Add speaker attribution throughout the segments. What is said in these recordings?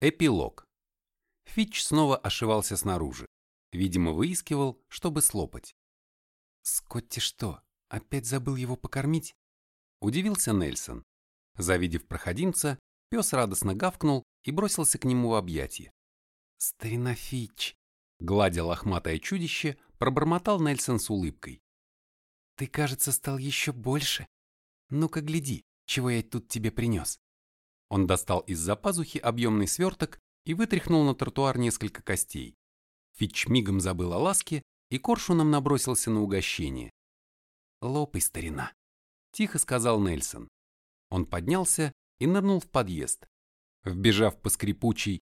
Speaker 1: Эпилог. Фитч снова ошивался снаружи. Видимо, выискивал, чтобы слопать. «Скотти что, опять забыл его покормить?» Удивился Нельсон. Завидев проходимца, пес радостно гавкнул и бросился к нему в объятия. «Старина Фитч!» Гладя лохматое чудище, пробормотал Нельсон с улыбкой. «Ты, кажется, стал еще больше. Ну-ка гляди, чего я тут тебе принес». Он достал из-за пазухи объемный сверток и вытряхнул на тротуар несколько костей. Фитч мигом забыл о ласке и коршуном набросился на угощение. «Лопай, старина», — тихо сказал Нельсон. Он поднялся и нырнул в подъезд. Вбежав по скрипучей,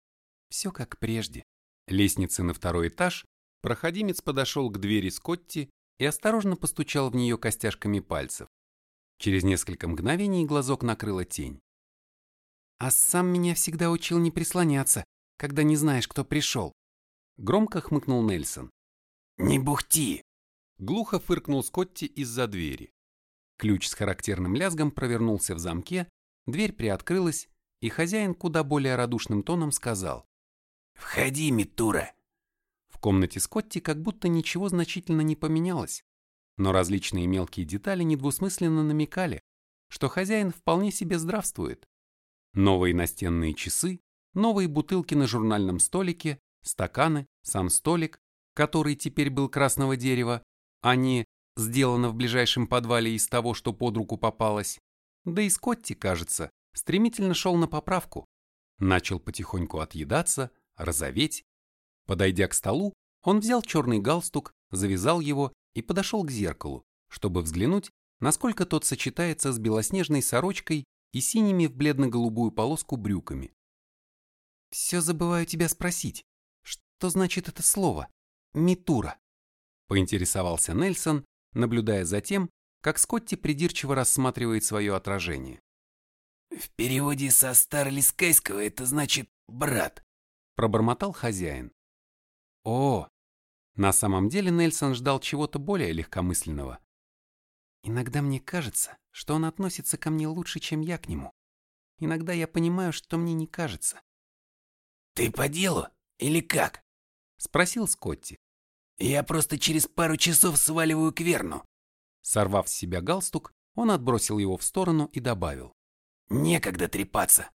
Speaker 1: все как прежде, лестнице на второй этаж, проходимец подошел к двери Скотти и осторожно постучал в нее костяшками пальцев. Через несколько мгновений глазок накрыла тень. «А сам меня всегда учил не прислоняться, когда не знаешь, кто пришел», — громко хмыкнул Нельсон.
Speaker 2: «Не бухти!»
Speaker 1: — глухо фыркнул Скотти из-за двери. Ключ с характерным лязгом провернулся в замке, дверь приоткрылась, и хозяин куда более радушным тоном сказал.
Speaker 2: «Входи, Митура!»
Speaker 1: В комнате Скотти как будто ничего значительно не поменялось, но различные мелкие детали недвусмысленно намекали, что хозяин вполне себе здравствует. Новые настенные часы, новые бутылки на журнальном столике, стаканы, сам столик, который теперь был красного дерева, а не сделано в ближайшем подвале из того, что под руку попалось. Да и Скотти, кажется, стремительно шел на поправку. Начал потихоньку отъедаться, розоветь. Подойдя к столу, он взял черный галстук, завязал его и подошел к зеркалу, чтобы взглянуть, насколько тот сочетается с белоснежной сорочкой и синими в бледно-голубую полоску брюками. «Все забываю тебя спросить, что значит это слово? Митура?» Поинтересовался Нельсон, наблюдая за тем, как Скотти придирчиво рассматривает свое отражение.
Speaker 2: «В переводе со старлискайского это значит «брат»,
Speaker 1: пробормотал хозяин. О, на самом деле Нельсон ждал чего-то более легкомысленного. Иногда мне кажется, что он относится ко мне лучше, чем я к нему. Иногда я понимаю, что мне не кажется.
Speaker 2: Ты по делу или как?
Speaker 1: Спросил Скотти.
Speaker 2: Я просто через пару часов сваливаю к Верну.
Speaker 1: Сорвав с себя галстук, он отбросил его в сторону и добавил.
Speaker 2: Некогда трепаться.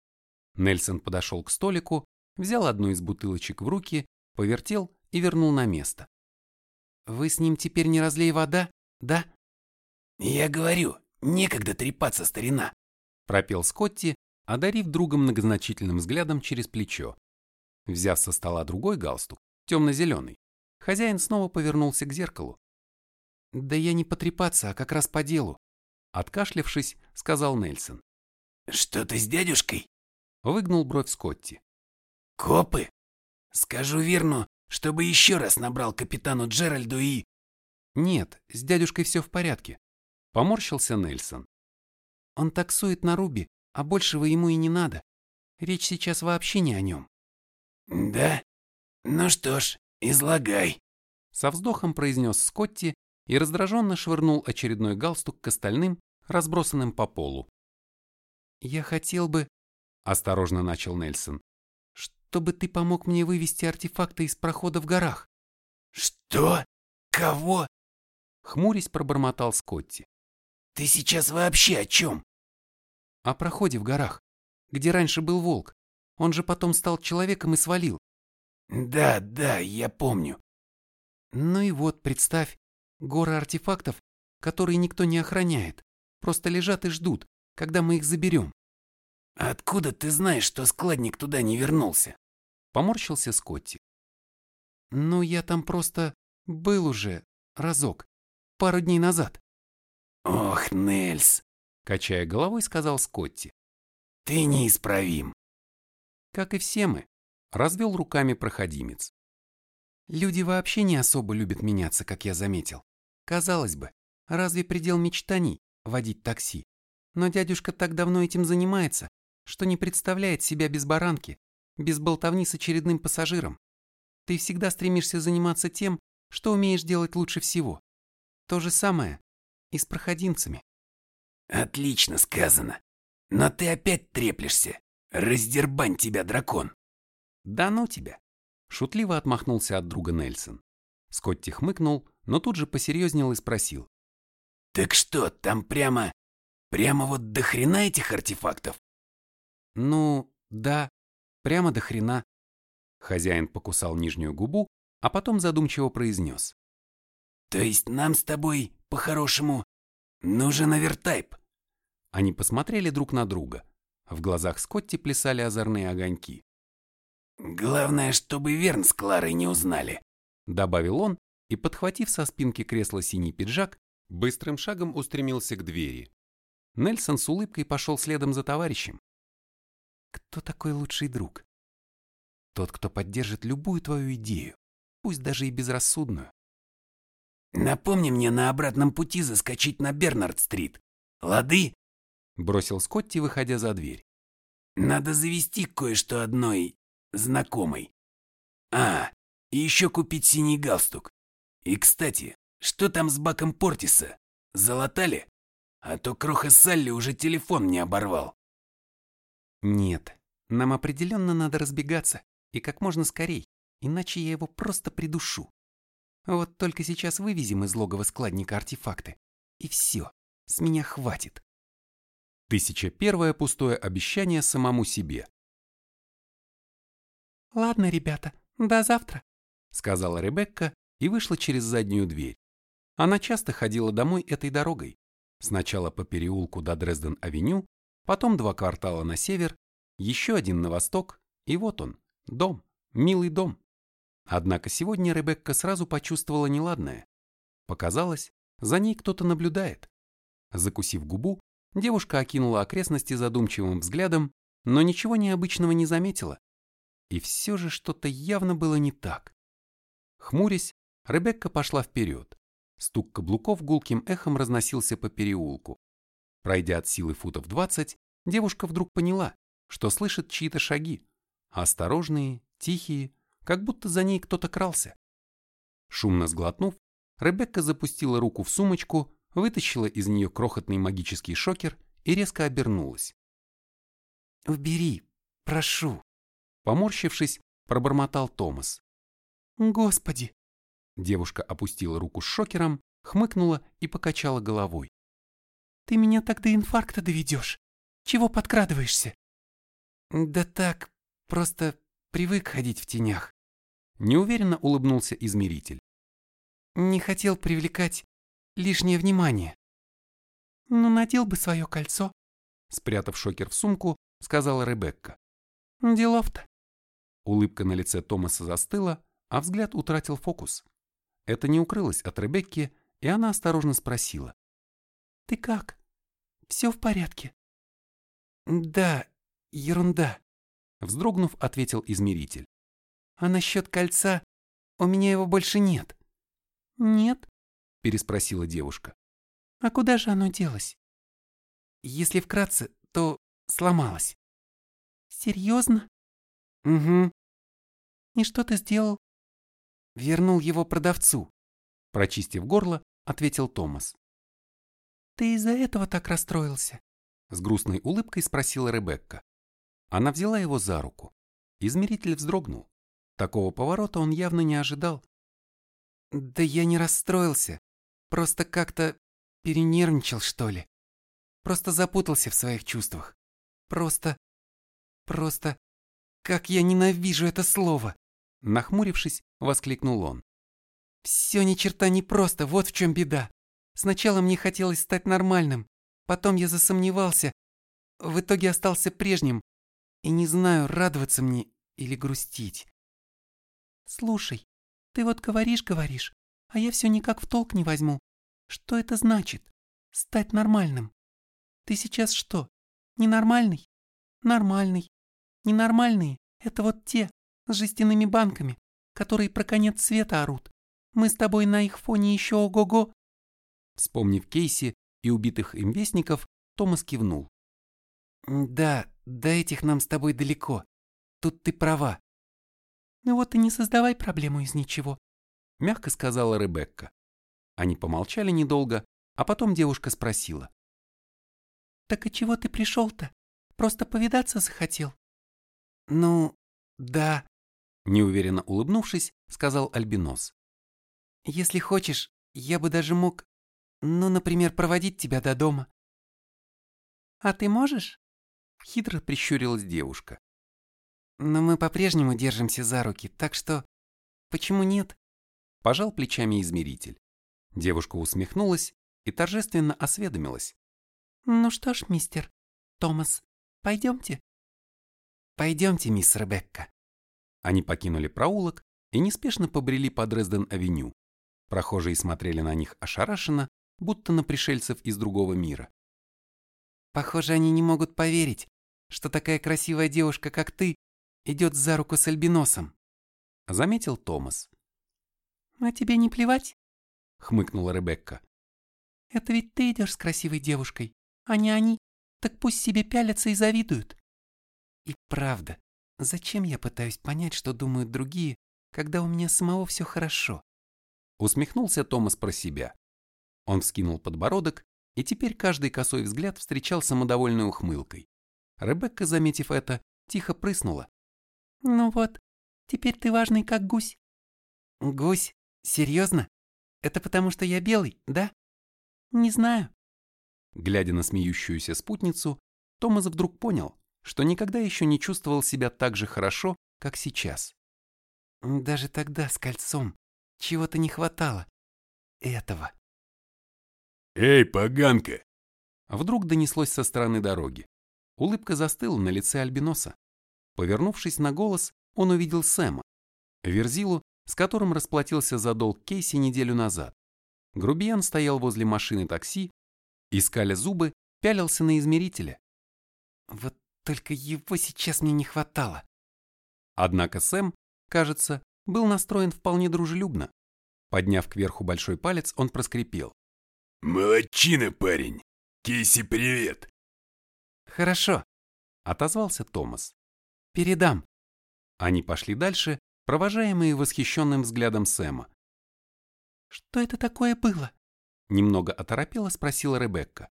Speaker 1: Нельсон подошел к столику взял одну из бутылочек в руки, повертел и вернул на место. «Вы с ним теперь не разлей вода, да?»
Speaker 2: «Я говорю, некогда трепаться, старина», —
Speaker 1: пропел Скотти, одарив друга многозначительным взглядом через плечо. Взяв со стола другой галстук, темно-зеленый, хозяин снова повернулся к зеркалу. «Да я не потрепаться, а как раз по делу», — откашлявшись, сказал Нельсон.
Speaker 2: «Что ты с дядюшкой?»
Speaker 1: — выгнул бровь Скотти.
Speaker 2: Копы? Скажу Верну, чтобы еще раз набрал капитану Джеральду и...
Speaker 1: Нет, с дядюшкой все в порядке. Поморщился Нельсон. Он таксует на Руби, а большего ему и не надо. Речь сейчас вообще не о нем.
Speaker 2: Да? Ну что ж, излагай.
Speaker 1: Со вздохом произнес Скотти и раздраженно швырнул очередной галстук к остальным, разбросанным по полу. «Я хотел бы...» – осторожно начал Нельсон чтобы ты помог мне вывести артефакты из прохода в горах.
Speaker 2: Что? Кого?
Speaker 1: Хмурясь пробормотал Скотти.
Speaker 2: Ты сейчас вообще о чем?
Speaker 1: О проходе в горах, где раньше был волк. Он же потом стал человеком и свалил.
Speaker 2: Да, да, я помню.
Speaker 1: Ну и вот, представь, горы артефактов, которые никто не охраняет, просто лежат и ждут, когда мы их заберем.
Speaker 2: «Откуда ты знаешь, что складник туда не вернулся?»
Speaker 1: Поморщился Скотти. «Ну, я там просто был уже разок, пару дней назад».
Speaker 2: «Ох, Нельс!»
Speaker 1: Качая головой, сказал Скотти.
Speaker 2: «Ты неисправим».
Speaker 1: «Как и все мы», — развел руками проходимец. «Люди вообще не особо любят меняться, как я заметил. Казалось бы, разве предел мечтаний — водить такси? Но дядюшка так давно этим занимается, что не представляет себя без баранки, без болтовни с очередным пассажиром. Ты всегда стремишься заниматься тем, что умеешь делать лучше всего. То же самое и с проходимцами.
Speaker 2: Отлично сказано. Но ты опять треплешься. Раздербань тебя, дракон.
Speaker 1: Да ну тебя. Шутливо отмахнулся от друга Нельсон. Скотти хмыкнул, но тут же посерьезнел и спросил.
Speaker 2: Так что, там прямо... Прямо вот до хрена этих артефактов?
Speaker 1: Ну, да, прямо до хрена. Хозяин покусал нижнюю губу, а потом задумчиво произнес.
Speaker 2: То есть нам с тобой, по-хорошему, нужен овертайп?
Speaker 1: Они посмотрели друг на друга. В глазах Скотти плясали озорные огоньки.
Speaker 2: «Главное, чтобы Верн с Кларой не узнали», —
Speaker 1: добавил он и, подхватив со спинки кресла синий пиджак, быстрым шагом устремился к двери. Нельсон с улыбкой пошел следом за товарищем. Кто такой лучший друг? Тот, кто поддержит любую твою идею, пусть даже и безрассудную.
Speaker 2: «Напомни мне на обратном пути заскочить на Бернард-стрит. Лады?»
Speaker 1: Бросил Скотти, выходя за дверь.
Speaker 2: «Надо завести кое-что одной знакомой. А, и еще купить синий галстук. И, кстати, что там с баком Портиса? Залатали? А то Кроха Салли уже телефон не оборвал.
Speaker 1: Нет, нам определенно надо разбегаться, и как можно скорей, иначе я его просто придушу. Вот только сейчас вывезем из логова складника артефакты, и все, с меня хватит. Тысяча первое пустое обещание самому себе. «Ладно, ребята, до завтра», — сказала Ребекка и вышла через заднюю дверь. Она часто ходила домой этой дорогой. Сначала по переулку до Дрезден-авеню, потом два квартала на север, еще один на восток, и вот он, дом, милый дом. Однако сегодня Ребекка сразу почувствовала неладное. Показалось, за ней кто-то наблюдает. Закусив губу, девушка окинула окрестности задумчивым взглядом, но ничего необычного не заметила. И все же что-то явно было не так. Хмурясь, Ребекка пошла вперед. Стук каблуков гулким эхом разносился по переулку. Пройдя от силы футов двадцать, девушка вдруг поняла, что слышит чьи-то шаги. Осторожные, тихие, как будто за ней кто-то крался. Шумно сглотнув, Ребекка запустила руку в сумочку, вытащила из нее крохотный магический шокер и резко обернулась. «Убери, прошу!» Поморщившись, пробормотал Томас. «Господи!» Девушка опустила руку с шокером, хмыкнула и покачала головой. «Ты меня так до инфаркта доведешь. Чего подкрадываешься?» «Да так, просто привык ходить в тенях». Неуверенно улыбнулся измеритель. «Не хотел привлекать лишнее внимание». «Ну, надел бы свое кольцо», спрятав шокер в сумку, сказала Ребекка. «Делов-то». Улыбка на лице Томаса застыла, а взгляд утратил фокус. Это не укрылось от Ребекки, и она осторожно спросила. «Ты как? Все в порядке?» «Да, ерунда», — вздрогнув, ответил измеритель. «А насчет кольца? У меня его больше нет». «Нет?» — переспросила девушка. «А куда же оно делось?» «Если вкратце, то сломалось». «Серьезно?» «Угу». «И что ты сделал?» Вернул его продавцу. Прочистив горло, ответил Томас. Ты из-за этого так расстроился? С грустной улыбкой спросила Ребекка. Она взяла его за руку. Измеритель вздрогнул. Такого поворота он явно не ожидал. Да я не расстроился. Просто как-то перенервничал, что ли. Просто запутался в своих чувствах. Просто... Просто... Как я ненавижу это слово! Нахмурившись, воскликнул он. «Все ни черта не просто, вот в чем беда. Сначала мне хотелось стать нормальным, потом я засомневался, в итоге остался прежним, и не знаю, радоваться мне или грустить. Слушай, ты вот говоришь-говоришь, а я все никак в толк не возьму. Что это значит? Стать нормальным? Ты сейчас что, ненормальный? Нормальный. Ненормальные – это вот те, с жестяными банками, которые про конец света орут. Мы с тобой на их фоне еще ого-го. Вспомнив Кейси и убитых им вестников, Томас кивнул. Да, до этих нам с тобой далеко. Тут ты права. Ну вот и не создавай проблему из ничего, мягко сказала Ребекка. Они помолчали недолго, а потом девушка спросила. Так и чего ты пришел-то? Просто повидаться захотел? Ну, да, Неуверенно улыбнувшись, сказал Альбинос.
Speaker 3: Если хочешь, я бы даже мог, ну, например, проводить тебя до дома. А ты можешь?
Speaker 1: Хитро прищурилась девушка.
Speaker 3: Но мы по-прежнему держимся за руки, так что... Почему нет?
Speaker 1: Пожал плечами измеритель. Девушка усмехнулась и торжественно осведомилась.
Speaker 3: Ну что ж, мистер Томас, пойдемте. Пойдемте, мисс Ребекка.
Speaker 1: Они покинули проулок и неспешно побрели по Дрезден-авеню. Прохожие смотрели на них ошарашенно, будто на пришельцев из другого мира.
Speaker 3: Похоже, они не могут поверить, что такая красивая девушка, как ты, идет за руку с альбиносом», —
Speaker 1: заметил Томас.
Speaker 3: «А тебе не плевать?»
Speaker 1: — хмыкнула Ребекка.
Speaker 3: «Это ведь ты идешь с красивой девушкой, а не они. Так пусть себе пялятся и завидуют». «И правда, зачем я пытаюсь понять, что думают другие, когда у меня самого все хорошо?»
Speaker 1: Усмехнулся Томас про себя. Он вскинул подбородок, и теперь каждый косой взгляд встречал самодовольной ухмылкой. Ребекка, заметив это, тихо прыснула.
Speaker 3: «Ну вот, теперь ты важный как гусь».
Speaker 1: «Гусь? Серьезно? Это потому, что я белый, да?»
Speaker 3: «Не знаю».
Speaker 1: Глядя на смеющуюся спутницу, Томас вдруг понял, что никогда еще не чувствовал себя так же хорошо, как сейчас.
Speaker 3: «Даже тогда с кольцом чего-то не хватало. Этого».
Speaker 2: «Эй, поганка!»
Speaker 1: Вдруг донеслось со стороны дороги. Улыбка застыла на лице Альбиноса. Повернувшись на голос, он увидел Сэма, Верзилу, с которым расплатился за долг Кейси неделю назад. Грубиян стоял возле машины такси и, скаля зубы, пялился на измерителя.
Speaker 3: Вот только его сейчас мне не хватало.
Speaker 1: Однако Сэм, кажется, был настроен вполне дружелюбно. Подняв кверху большой палец, он проскрипел.
Speaker 2: «Молодчина, парень! Кейси, привет!»
Speaker 3: «Хорошо», — отозвался Томас. «Передам».
Speaker 1: Они пошли дальше, провожаемые восхищенным взглядом Сэма.
Speaker 3: «Что это такое было?»
Speaker 1: Немного оторопела спросила Ребекка.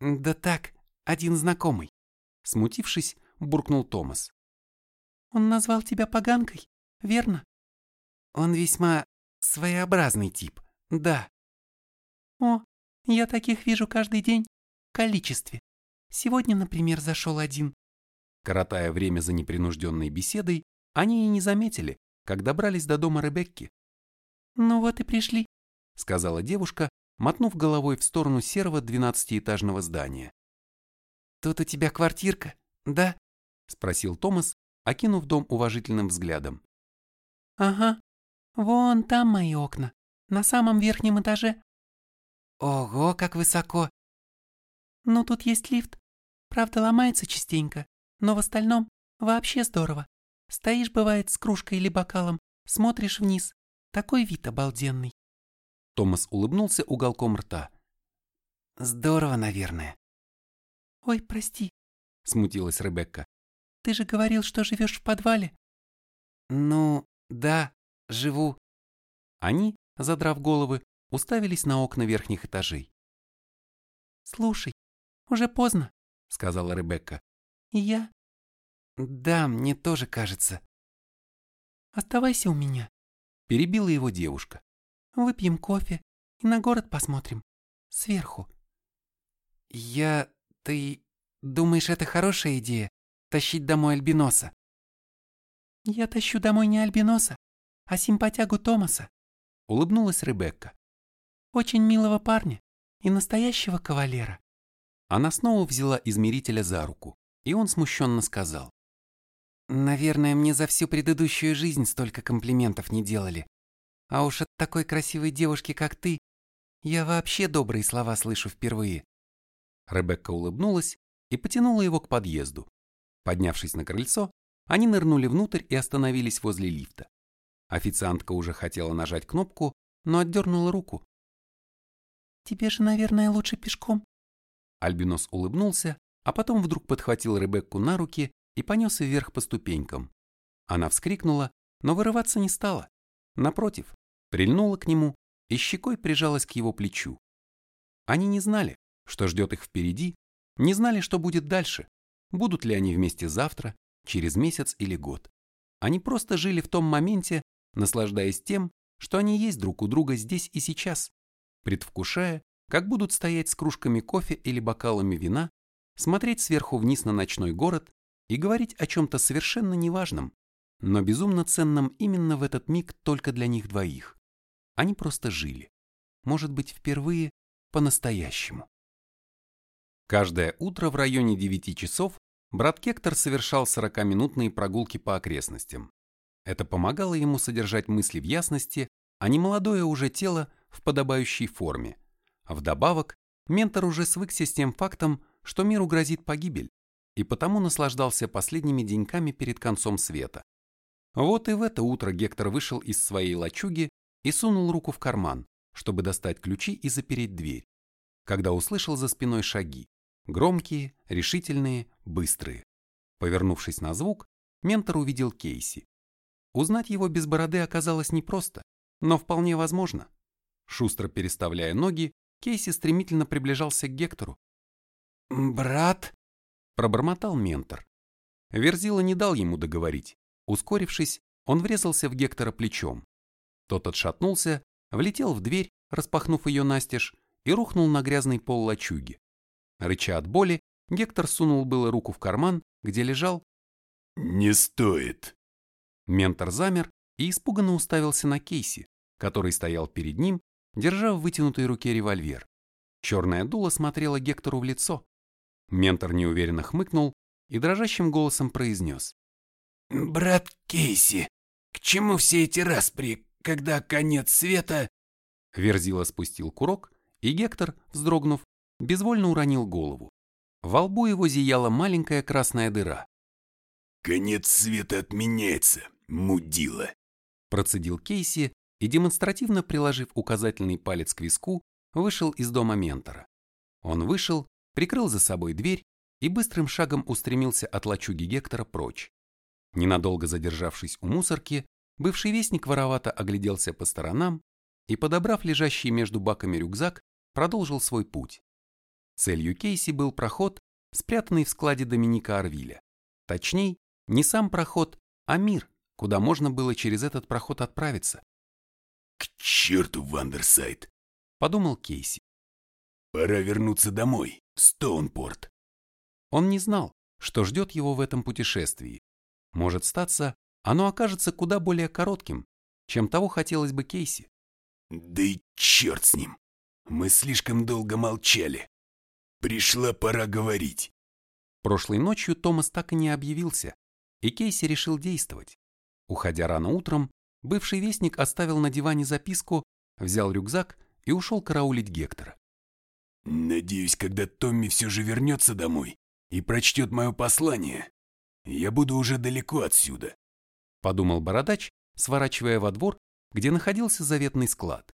Speaker 3: «Да так, один знакомый».
Speaker 1: Смутившись, буркнул Томас.
Speaker 3: «Он назвал тебя поганкой, верно?» «Он весьма своеобразный тип, да». «О, я таких вижу каждый день в количестве. Сегодня, например, зашел один.
Speaker 1: Коротая время за непринужденной беседой, они и не заметили, как добрались до дома Ребекки.
Speaker 3: «Ну вот и пришли», —
Speaker 1: сказала девушка, мотнув головой в сторону серого двенадцатиэтажного здания.
Speaker 3: «Тут у тебя квартирка, да?»
Speaker 1: — спросил Томас, окинув дом уважительным взглядом.
Speaker 3: «Ага, вон там мои окна, на самом верхнем этаже».
Speaker 1: «Ого, как высоко!»
Speaker 3: «Ну, тут есть лифт, Правда, ломается частенько, но в остальном вообще здорово. Стоишь, бывает, с кружкой или бокалом, смотришь вниз. Такой вид обалденный.
Speaker 1: Томас улыбнулся уголком рта.
Speaker 3: Здорово, наверное. Ой, прости, смутилась Ребекка. Ты же говорил, что живешь в подвале.
Speaker 1: Ну, да, живу. Они, задрав головы, уставились на окна верхних этажей.
Speaker 3: Слушай, уже поздно
Speaker 1: сказала Ребекка.
Speaker 3: Я?
Speaker 1: Да, мне тоже кажется.
Speaker 3: Оставайся у меня.
Speaker 1: Перебила его девушка.
Speaker 3: Выпьем кофе и на город посмотрим. Сверху.
Speaker 1: Я... Ты... Думаешь, это хорошая идея? Тащить домой Альбиноса?
Speaker 3: Я тащу домой не Альбиноса, а симпатягу Томаса.
Speaker 1: Улыбнулась Ребекка.
Speaker 3: Очень милого парня и настоящего кавалера.
Speaker 1: Она снова взяла измерителя за руку, и он смущенно сказал.
Speaker 3: «Наверное, мне за всю предыдущую жизнь столько комплиментов не делали. А уж от такой красивой девушки, как ты, я вообще добрые слова слышу впервые».
Speaker 1: Ребекка улыбнулась и потянула его к подъезду. Поднявшись на крыльцо, они нырнули внутрь и остановились возле лифта. Официантка уже хотела нажать кнопку, но отдернула руку.
Speaker 3: «Тебе же, наверное, лучше пешком»,
Speaker 1: Альбинос улыбнулся, а потом вдруг подхватил Ребекку на руки и понес вверх по ступенькам. Она вскрикнула, но вырываться не стала. Напротив, прильнула к нему и щекой прижалась к его плечу. Они не знали, что ждет их впереди, не знали, что будет дальше, будут ли они вместе завтра, через месяц или год. Они просто жили в том моменте, наслаждаясь тем, что они есть друг у друга здесь и сейчас, предвкушая, как будут стоять с кружками кофе или бокалами вина, смотреть сверху вниз на ночной город и говорить о чем-то совершенно неважном, но безумно ценном именно в этот миг только для них двоих. Они просто жили. Может быть, впервые по-настоящему. Каждое утро в районе 9 часов брат Кектор совершал 40-минутные прогулки по окрестностям. Это помогало ему содержать мысли в ясности, а не молодое уже тело в подобающей форме. Вдобавок, ментор уже свыкся с тем фактом, что миру грозит погибель, и потому наслаждался последними деньками перед концом света. Вот и в это утро Гектор вышел из своей лачуги и сунул руку в карман, чтобы достать ключи и запереть дверь, когда услышал за спиной шаги. Громкие, решительные, быстрые. Повернувшись на звук, ментор увидел Кейси. Узнать его без бороды оказалось непросто, но вполне возможно. Шустро переставляя ноги, Кейси стремительно приближался к Гектору.
Speaker 3: «Брат?» – пробормотал ментор.
Speaker 1: Верзила не дал ему договорить. Ускорившись, он врезался в Гектора плечом. Тот отшатнулся, влетел в дверь, распахнув ее настежь, и рухнул на грязный пол лачуги. Рыча от боли, Гектор сунул было руку в карман, где лежал...
Speaker 2: «Не стоит!»
Speaker 1: Ментор замер и испуганно уставился на Кейси, который стоял перед ним, держа в вытянутой руке револьвер. Черное дуло смотрело Гектору в лицо. Ментор неуверенно хмыкнул и дрожащим голосом произнес.
Speaker 2: «Брат Кейси, к чему все эти распри, когда конец света...»
Speaker 1: Верзила спустил курок, и Гектор, вздрогнув, безвольно уронил голову. Во лбу его зияла маленькая красная дыра.
Speaker 2: «Конец света отменяется, мудила!»
Speaker 1: Процедил Кейси и, демонстративно приложив указательный палец к виску, вышел из дома ментора. Он вышел, прикрыл за собой дверь и быстрым шагом устремился от лачуги Гектора прочь. Ненадолго задержавшись у мусорки, бывший вестник воровато огляделся по сторонам и, подобрав лежащий между баками рюкзак, продолжил свой путь. Целью Кейси был проход, спрятанный в складе Доминика Арвиля. Точней, не сам проход, а мир, куда можно было через этот проход отправиться.
Speaker 2: «К черту, Вандерсайд!»
Speaker 1: — подумал Кейси.
Speaker 2: «Пора вернуться домой, в Стоунпорт».
Speaker 1: Он не знал, что ждет его в этом путешествии. Может статься, оно окажется куда более коротким, чем того хотелось бы Кейси.
Speaker 2: Да и черт с ним. Мы слишком долго молчали. Пришла пора говорить.
Speaker 1: Прошлой ночью Томас так и не объявился, и Кейси решил действовать. Уходя рано утром, бывший вестник оставил на диване записку, взял рюкзак и ушел караулить Гектора.
Speaker 2: «Надеюсь, когда Томми все же вернется домой и прочтет мое послание, я буду уже далеко отсюда», —
Speaker 1: подумал бородач, сворачивая во двор, где находился заветный склад.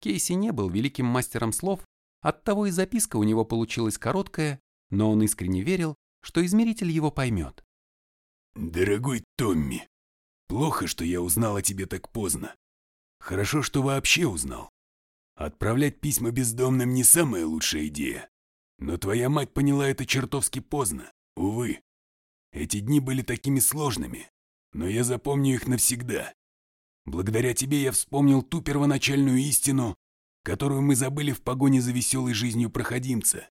Speaker 1: Кейси не был великим мастером слов, оттого и записка у него получилась короткая, но он искренне верил, что измеритель его поймет.
Speaker 2: «Дорогой Томми, плохо, что я узнал о тебе так поздно. Хорошо, что вообще узнал. Отправлять письма бездомным не самая лучшая идея. Но твоя мать поняла это чертовски поздно, увы. Эти дни были такими сложными, но я запомню их навсегда. Благодаря тебе я вспомнил ту первоначальную истину, которую мы забыли в погоне за веселой жизнью проходимца.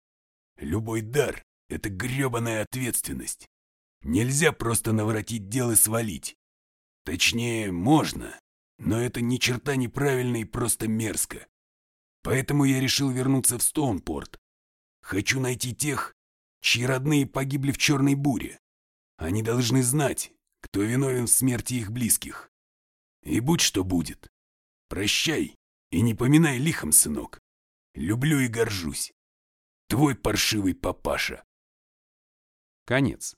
Speaker 2: Любой дар — это гребаная ответственность. Нельзя просто наворотить дел и свалить. Точнее, можно, но это ни черта неправильно и просто мерзко. Поэтому я решил вернуться в Стоунпорт. Хочу найти тех, чьи родные погибли в черной буре. Они должны знать, кто виновен в смерти их близких. И будь что будет. Прощай и не поминай лихом, сынок. Люблю и горжусь. Твой паршивый папаша.
Speaker 1: Конец.